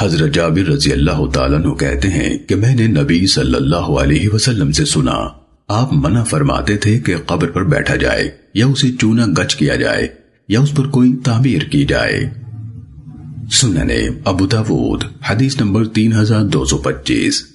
حضرت جابر رضی اللہ تعالیٰ عنہ کہتے ہیں کہ میں نے نبی صلی اللہ علیہ وسلم سے سنا، آپ منع فرماتے تھے کہ قبر پر بیٹھا جائے، یا اسے چونا گچ کیا جائے، یا اس پر کوئی تعمیر کی جائے۔ سننے، ابو داود، حدیث نمبر تین ہزار دو سو پچیس۔